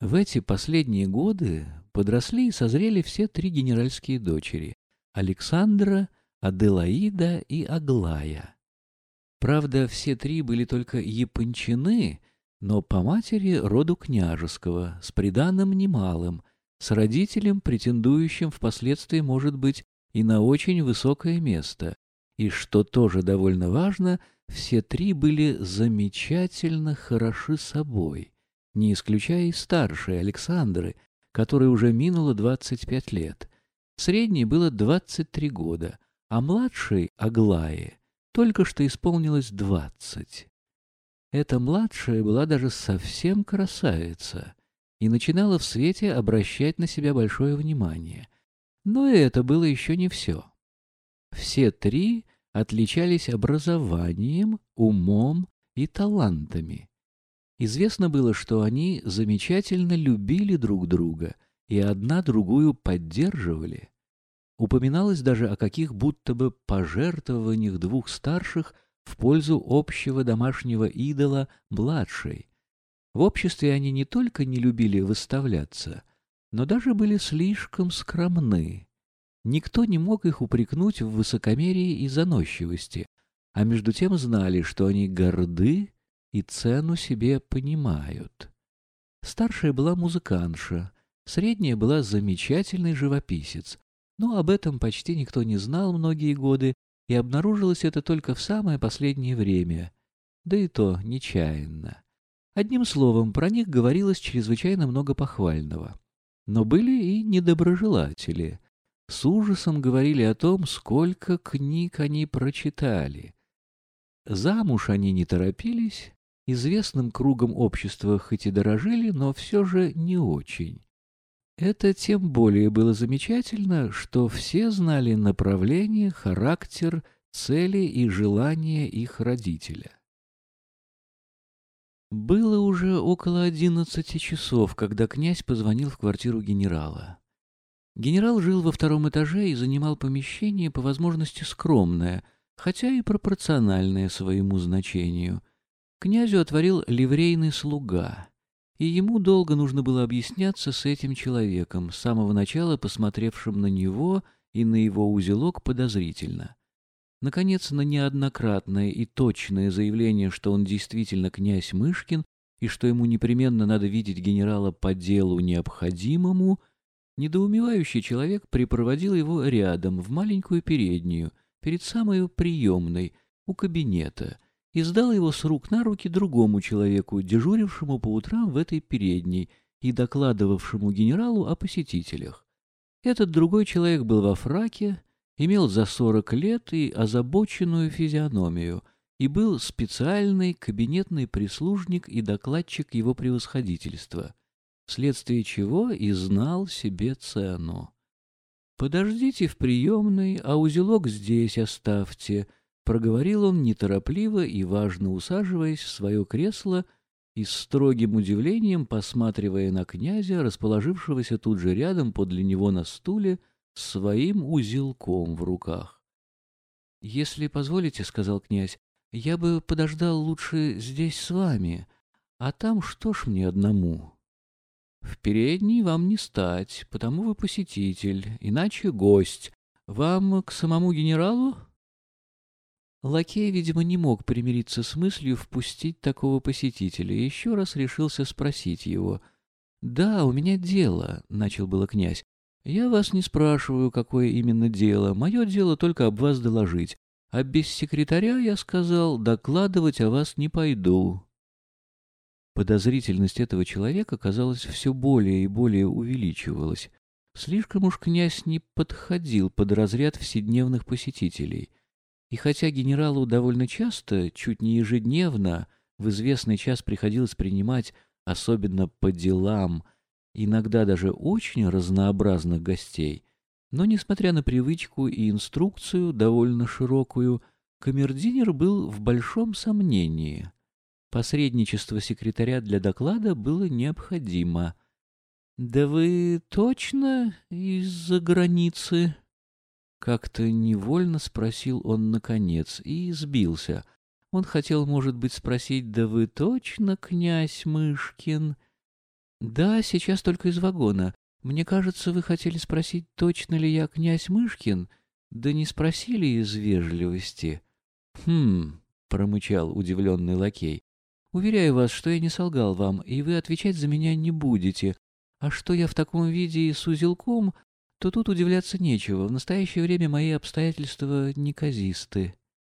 В эти последние годы подросли и созрели все три генеральские дочери — Александра, Аделаида и Аглая. Правда, все три были только япончины, но по матери роду княжеского, с приданым немалым, с родителем, претендующим впоследствии, может быть, и на очень высокое место. И, что тоже довольно важно, все три были замечательно хороши собой, не исключая и старшей Александры, которой уже минуло 25 лет. Средней было 23 года, а младшей, Аглае, только что исполнилось 20. Эта младшая была даже совсем красавица и начинала в свете обращать на себя большое внимание. Но и это было еще не все. Все три отличались образованием, умом и талантами. Известно было, что они замечательно любили друг друга и одна другую поддерживали. Упоминалось даже о каких будто бы пожертвованиях двух старших в пользу общего домашнего идола младшей. В обществе они не только не любили выставляться, но даже были слишком скромны. Никто не мог их упрекнуть в высокомерии и заносчивости, а между тем знали, что они горды и цену себе понимают. Старшая была музыкантша, средняя была замечательный живописец, но об этом почти никто не знал многие годы, и обнаружилось это только в самое последнее время, да и то нечаянно. Одним словом, про них говорилось чрезвычайно много похвального. Но были и недоброжелатели. С ужасом говорили о том, сколько книг они прочитали. Замуж они не торопились, известным кругом общества хоть и дорожили, но все же не очень. Это тем более было замечательно, что все знали направление, характер, цели и желания их родителя. Было уже около одиннадцати часов, когда князь позвонил в квартиру генерала. Генерал жил во втором этаже и занимал помещение по возможности скромное, хотя и пропорциональное своему значению. Князю отворил ливрейный слуга, и ему долго нужно было объясняться с этим человеком, с самого начала посмотревшим на него и на его узелок подозрительно. Наконец, на неоднократное и точное заявление, что он действительно князь Мышкин и что ему непременно надо видеть генерала по делу необходимому — Недоумевающий человек припроводил его рядом, в маленькую переднюю, перед самой приемной, у кабинета, и сдал его с рук на руки другому человеку, дежурившему по утрам в этой передней и докладывавшему генералу о посетителях. Этот другой человек был во фраке, имел за сорок лет и озабоченную физиономию, и был специальный кабинетный прислужник и докладчик его превосходительства — вследствие чего и знал себе цену. «Подождите в приемной, а узелок здесь оставьте», — проговорил он неторопливо и важно усаживаясь в свое кресло и с строгим удивлением посматривая на князя, расположившегося тут же рядом подле него на стуле, своим узелком в руках. «Если позволите, — сказал князь, — я бы подождал лучше здесь с вами, а там что ж мне одному?» В передней вам не стать, потому вы посетитель, иначе гость. Вам к самому генералу? Лакей, видимо, не мог примириться с мыслью впустить такого посетителя и еще раз решился спросить его. «Да, у меня дело», — начал было князь. «Я вас не спрашиваю, какое именно дело. Мое дело только об вас доложить. А без секретаря, я сказал, докладывать о вас не пойду. Подозрительность этого человека, казалось, все более и более увеличивалась. Слишком уж князь не подходил под разряд вседневных посетителей. И хотя генералу довольно часто, чуть не ежедневно, в известный час приходилось принимать, особенно по делам, иногда даже очень разнообразных гостей, но, несмотря на привычку и инструкцию, довольно широкую, камердинер был в большом сомнении — Посредничество секретаря для доклада было необходимо. «Да вы точно из-за границы?» Как-то невольно спросил он наконец и сбился. Он хотел, может быть, спросить, «Да вы точно князь Мышкин?» Да, сейчас только из вагона. Мне кажется, вы хотели спросить, точно ли я князь Мышкин? Да не спросили из вежливости. Хм, промычал удивленный лакей. Уверяю вас, что я не солгал вам, и вы отвечать за меня не будете. А что я в таком виде и с узелком, то тут удивляться нечего. В настоящее время мои обстоятельства неказисты.